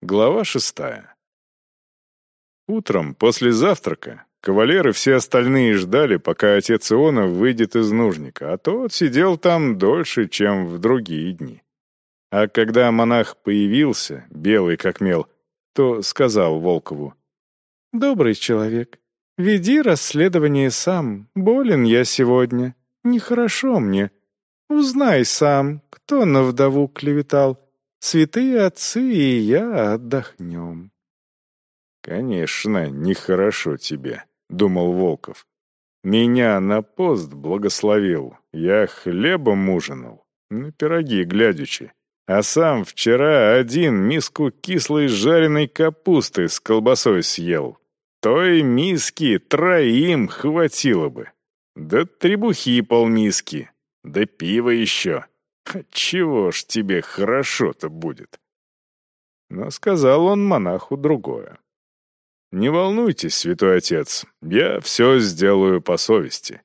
Глава шестая. Утром, после завтрака, кавалеры все остальные ждали, пока отец Иона выйдет из нужника, а тот сидел там дольше, чем в другие дни. А когда монах появился, белый как мел, то сказал Волкову, «Добрый человек, веди расследование сам, болен я сегодня, нехорошо мне. Узнай сам, кто на вдову клеветал» Святые отцы и я отдохнем. «Конечно, нехорошо тебе», — думал Волков. «Меня на пост благословил, я хлебом ужинал, на пироги глядячи, а сам вчера один миску кислой жареной капусты с колбасой съел. Той миски троим хватило бы. Да требухи полмиски, да пива еще. Чего ж тебе хорошо-то будет? Но сказал он монаху другое. «Не волнуйтесь, святой отец, я все сделаю по совести».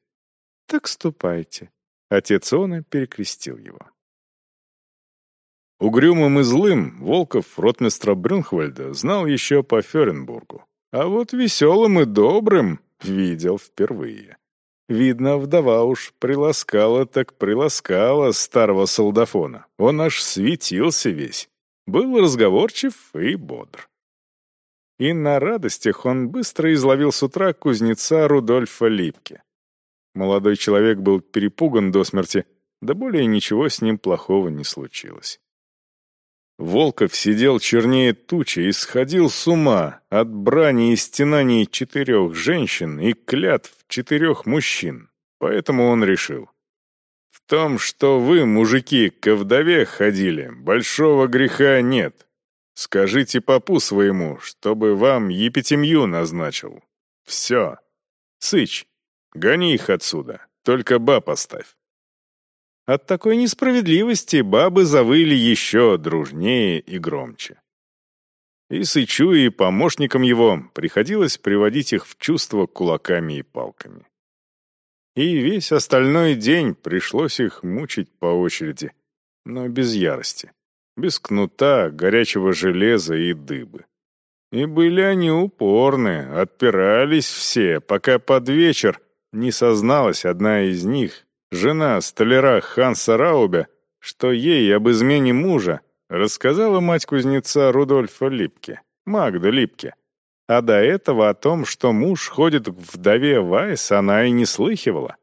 «Так ступайте». Отец Она перекрестил его. Угрюмым и злым Волков ротмистра Брюнхвальда знал еще по Ференбургу, а вот веселым и добрым видел впервые. Видно, вдова уж приласкала так приласкала старого солдафона. Он аж светился весь. Был разговорчив и бодр. И на радостях он быстро изловил с утра кузнеца Рудольфа Липке. Молодой человек был перепуган до смерти, да более ничего с ним плохого не случилось. Волков сидел чернее тучи и сходил с ума от брани и стенаний четырех женщин и клятв четырех мужчин. Поэтому он решил. В том, что вы, мужики, к вдове ходили, большого греха нет. Скажите попу своему, чтобы вам епитемью назначил. Все. Сыч, гони их отсюда, только баб оставь. От такой несправедливости бабы завыли еще дружнее и громче. И Сычу, и помощникам его приходилось приводить их в чувство кулаками и палками. И весь остальной день пришлось их мучить по очереди, но без ярости, без кнута, горячего железа и дыбы. И были они упорны, отпирались все, пока под вечер не созналась одна из них, жена столяра Ханса Раубя, что ей об измене мужа рассказала мать кузнеца Рудольфа Липке, Магда Липке. А до этого о том, что муж ходит к вдове Вайс, она и не слыхивала.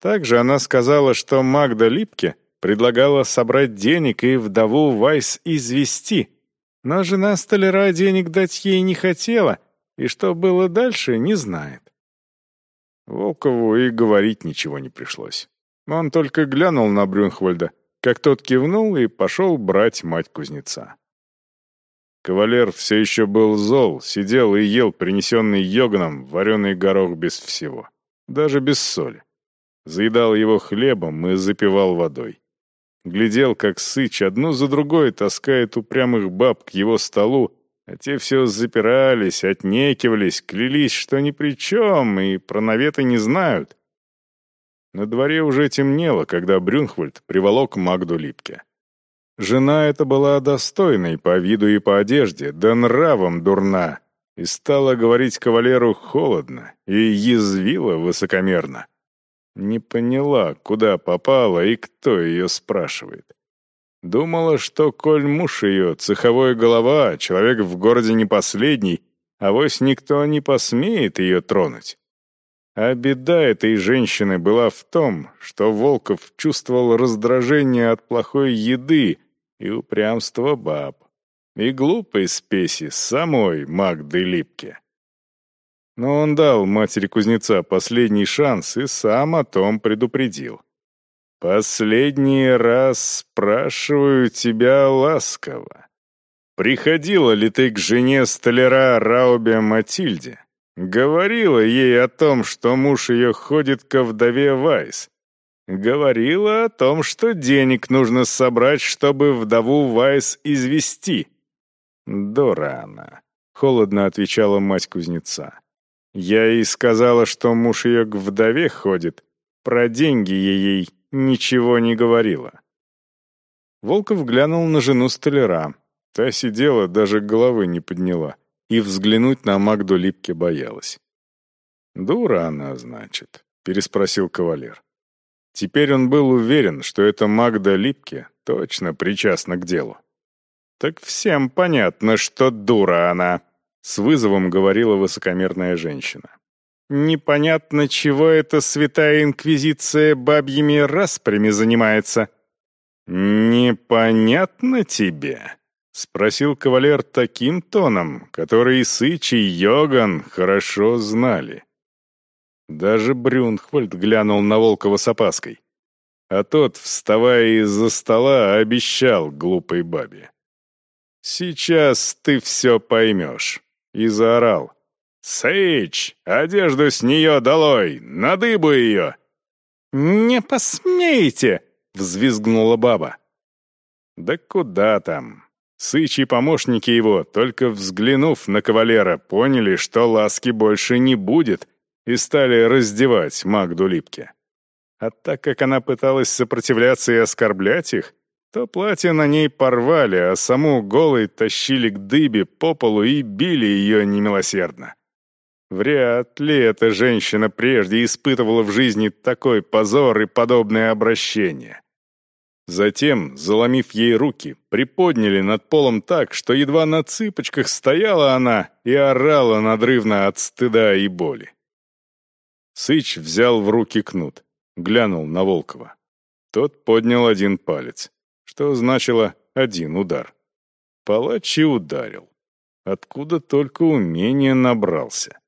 Также она сказала, что Магда Липке предлагала собрать денег и вдову Вайс извести, но жена столяра денег дать ей не хотела, и что было дальше, не знает. Волкову и говорить ничего не пришлось. Он только глянул на Брюнхвальда, как тот кивнул и пошел брать мать кузнеца. Кавалер все еще был зол, сидел и ел принесенный йоганом вареный горох без всего, даже без соли. Заедал его хлебом и запивал водой. Глядел, как сыч одну за другой таскает упрямых баб к его столу а те все запирались, отнекивались, клялись, что ни при чем, и про наветы не знают. На дворе уже темнело, когда Брюнхвальд приволок Магду Липке. Жена эта была достойной по виду и по одежде, да нравом дурна, и стала говорить кавалеру холодно и язвила высокомерно. Не поняла, куда попала и кто ее спрашивает. Думала, что коль муж ее, цеховой голова, человек в городе не последний, а вось никто не посмеет ее тронуть. А беда этой женщины была в том, что Волков чувствовал раздражение от плохой еды и упрямство баб, и глупой спеси самой Магды Липке. Но он дал матери кузнеца последний шанс и сам о том предупредил. «Последний раз спрашиваю тебя ласково. Приходила ли ты к жене столяра Раубе Матильде? Говорила ей о том, что муж ее ходит ко вдове Вайс. Говорила о том, что денег нужно собрать, чтобы вдову Вайс извести. До рано», — холодно отвечала мать кузнеца. «Я ей сказала, что муж ее к вдове ходит. Про деньги я ей ничего не говорила. Волков глянул на жену столяра. Та сидела, даже головы не подняла, и взглянуть на Магду Липке боялась. «Дура она, значит», — переспросил кавалер. Теперь он был уверен, что эта Магда Липке точно причастна к делу. «Так всем понятно, что дура она», — с вызовом говорила высокомерная женщина. «Непонятно, чего эта святая инквизиция бабьими распрями занимается». «Непонятно тебе?» — спросил кавалер таким тоном, который Сыч, и Йоган хорошо знали. Даже Брюнхвальд глянул на Волкова с опаской. А тот, вставая из-за стола, обещал глупой бабе. «Сейчас ты все поймешь», и заорал. «Сыч, одежду с нее долой, на дыбу ее!» «Не посмейте!» — взвизгнула баба. «Да куда там?» Сыч и помощники его, только взглянув на кавалера, поняли, что ласки больше не будет, и стали раздевать Магду Липке. А так как она пыталась сопротивляться и оскорблять их, то платье на ней порвали, а саму голой тащили к дыбе по полу и били ее немилосердно. Вряд ли эта женщина прежде испытывала в жизни такой позор и подобное обращение. Затем, заломив ей руки, приподняли над полом так, что едва на цыпочках стояла она и орала надрывно от стыда и боли. Сыч взял в руки кнут, глянул на Волкова. Тот поднял один палец, что значило один удар. Палач и ударил. Откуда только умение набрался.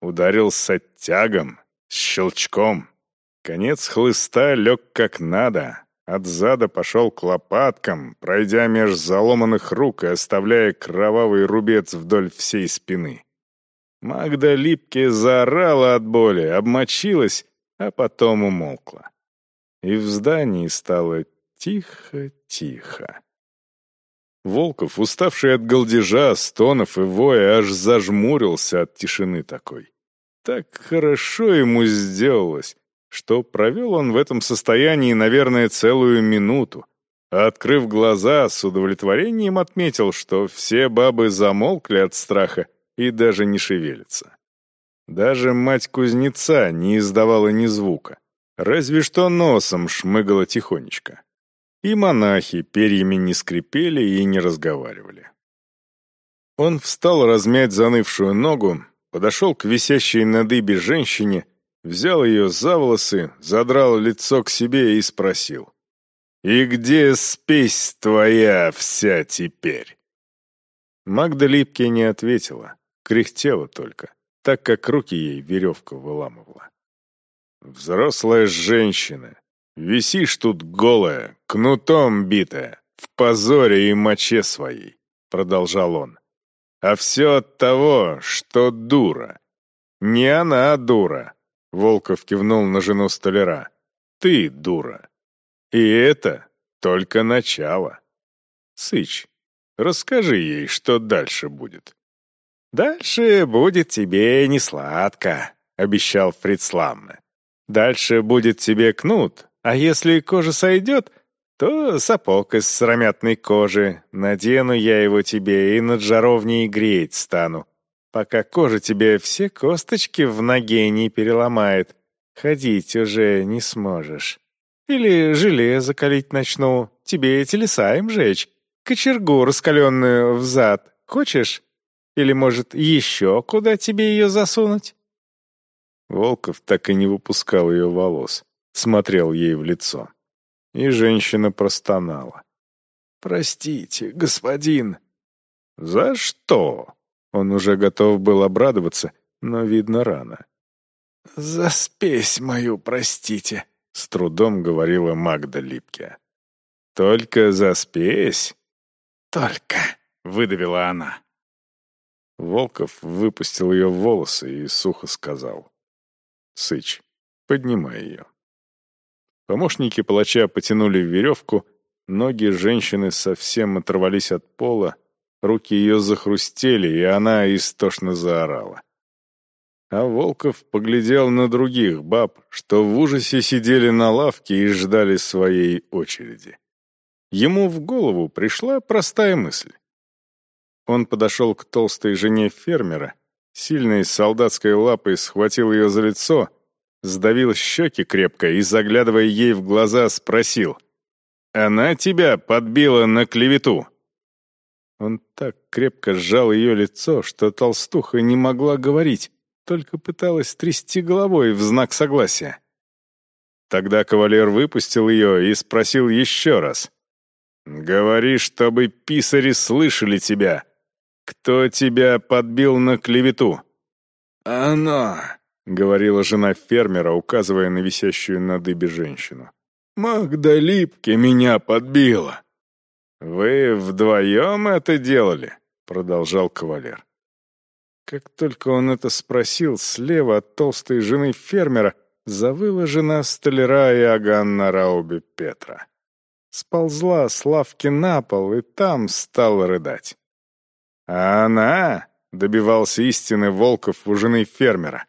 Ударил с оттягом, с щелчком. Конец хлыста лег как надо, от зада пошел к лопаткам, пройдя меж заломанных рук и оставляя кровавый рубец вдоль всей спины. Магда Липке заорала от боли, обмочилась, а потом умолкла. И в здании стало тихо-тихо. Волков, уставший от голдежа, стонов и воя, аж зажмурился от тишины такой. Так хорошо ему сделалось, что провел он в этом состоянии, наверное, целую минуту, а, открыв глаза, с удовлетворением отметил, что все бабы замолкли от страха и даже не шевелится. Даже мать кузнеца не издавала ни звука, разве что носом шмыгала тихонечко. И монахи перьями не скрипели и не разговаривали. Он встал размять занывшую ногу, подошел к висящей на дыбе женщине, взял ее за волосы, задрал лицо к себе и спросил. «И где спесь твоя вся теперь?» Магда Липке не ответила кряхтела только, так как руки ей веревка выламывала. «Взрослая женщина, висишь тут голая, кнутом битая, в позоре и моче своей», — продолжал он. «А все от того, что дура. Не она дура», — Волков кивнул на жену столяра. «Ты дура. И это только начало. Сыч, расскажи ей, что дальше будет». «Дальше будет тебе не сладко», — обещал Фрицлам. «Дальше будет тебе кнут, а если кожа сойдет, то сапог из сыромятной кожи. Надену я его тебе и над жаровней греть стану, пока кожа тебе все косточки в ноге не переломает. Ходить уже не сможешь. Или железо калить начну, тебе телеса им жечь, кочергу раскаленную в зад. Хочешь?» Или, может, еще куда тебе ее засунуть?» Волков так и не выпускал ее волос, смотрел ей в лицо. И женщина простонала. «Простите, господин». «За что?» Он уже готов был обрадоваться, но, видно, рано. «За спесь мою простите», — с трудом говорила Магда Липке. «Только за спесь?» «Только», — выдавила она. Волков выпустил ее волосы и сухо сказал. «Сыч, поднимай ее». Помощники палача потянули веревку, ноги женщины совсем оторвались от пола, руки ее захрустели, и она истошно заорала. А Волков поглядел на других баб, что в ужасе сидели на лавке и ждали своей очереди. Ему в голову пришла простая мысль. Он подошел к толстой жене фермера, сильной солдатской лапой схватил ее за лицо, сдавил щеки крепко и, заглядывая ей в глаза, спросил. «Она тебя подбила на клевету?» Он так крепко сжал ее лицо, что толстуха не могла говорить, только пыталась трясти головой в знак согласия. Тогда кавалер выпустил ее и спросил еще раз. «Говори, чтобы писари слышали тебя. Кто тебя подбил на клевету?» «Она», — говорила жена фермера, указывая на висящую на дыбе женщину. «Магда Липки меня подбила». «Вы вдвоем это делали?» — продолжал кавалер. Как только он это спросил, слева от толстой жены фермера завыла жена столяра Иоганна Раубе Петра. Сползла с лавки на пол и там стала рыдать. «А она?» — добивался истины Волков у жены фермера.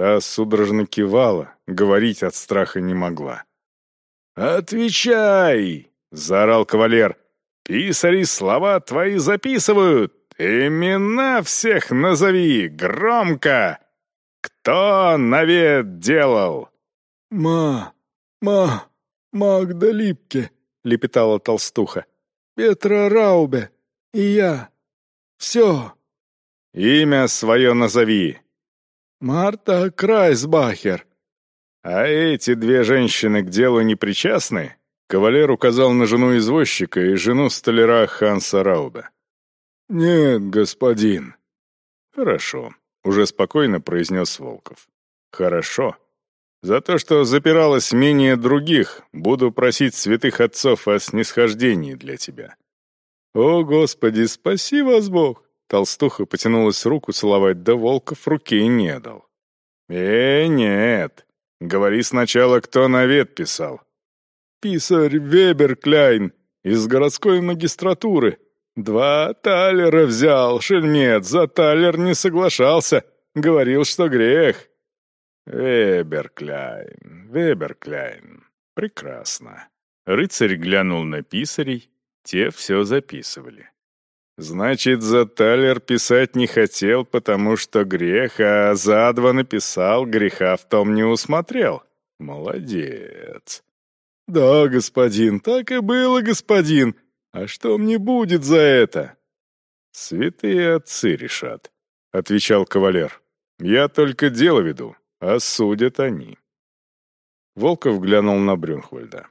Та судорожно кивала, говорить от страха не могла. «Отвечай!» — заорал кавалер. «Писари слова твои записывают! Имена всех назови! Громко! Кто навет делал?» «Ма! Ма! Магда Липке!» — лепетала толстуха. «Петра Раубе! И я! Все!» «Имя свое назови!» «Марта Крайсбахер». «А эти две женщины к делу не причастны?» Кавалер указал на жену извозчика и жену столяра Ханса Рауда. «Нет, господин». «Хорошо», — уже спокойно произнес Волков. «Хорошо. За то, что запиралась менее других, буду просить святых отцов о снисхождении для тебя». «О, Господи, спаси вас Бог!» Толстуха потянулась руку целовать, да Волков руки не дал. «Э, нет. Говори сначала, кто навет писал». «Писарь Вебер Кляйн из городской магистратуры. Два талера взял, шельмец, за талер не соглашался. Говорил, что грех». «Вебер Кляйн, Вебер Кляйн. Прекрасно». Рыцарь глянул на писарей, те все записывали. Значит, за Талер писать не хотел, потому что грех, а за два написал, греха в том не усмотрел. Молодец. Да, господин, так и было, господин. А что мне будет за это? Святые отцы решат, отвечал кавалер. Я только дело веду, а судят они. Волков глянул на Брюнхвальда.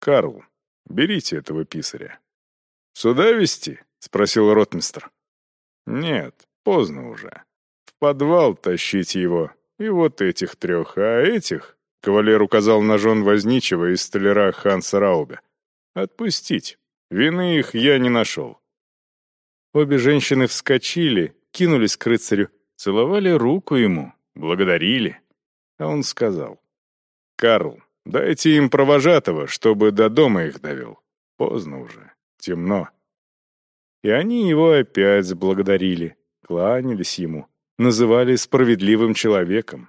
«Карл, берите этого писаря». «Сюда вести?» — спросил ротмистр. «Нет, поздно уже. В подвал тащить его, и вот этих трех, а этих...» — кавалер указал на жен возничего из столяра Ханса Раубе. «Отпустить. Вины их я не нашел». Обе женщины вскочили, кинулись к рыцарю, целовали руку ему, благодарили. А он сказал, «Карл, дайте им провожатого, чтобы до дома их довел. Поздно уже, темно». И они его опять благодарили, кланялись ему, называли справедливым человеком.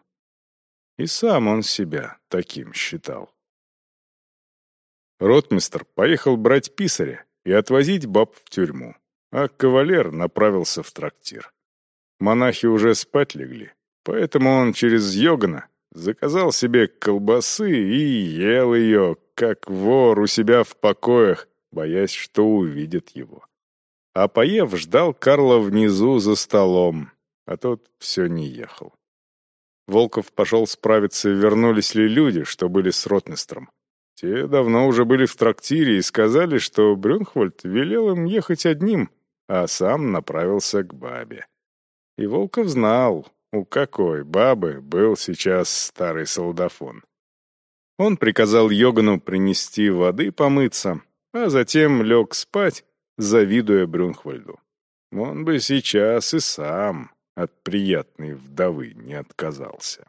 И сам он себя таким считал. Ротмистр поехал брать писаря и отвозить баб в тюрьму, а кавалер направился в трактир. Монахи уже спать легли, поэтому он через Йогана заказал себе колбасы и ел ее, как вор у себя в покоях, боясь, что увидят его. А поев, ждал Карла внизу за столом, а тот все не ехал. Волков пошел справиться, вернулись ли люди, что были с ротмистром. Те давно уже были в трактире и сказали, что Брюнхвальд велел им ехать одним, а сам направился к бабе. И Волков знал, у какой бабы был сейчас старый солдафон. Он приказал Йогану принести воды помыться, а затем лег спать завидуя Брюнхвальду. Он бы сейчас и сам от приятной вдовы не отказался.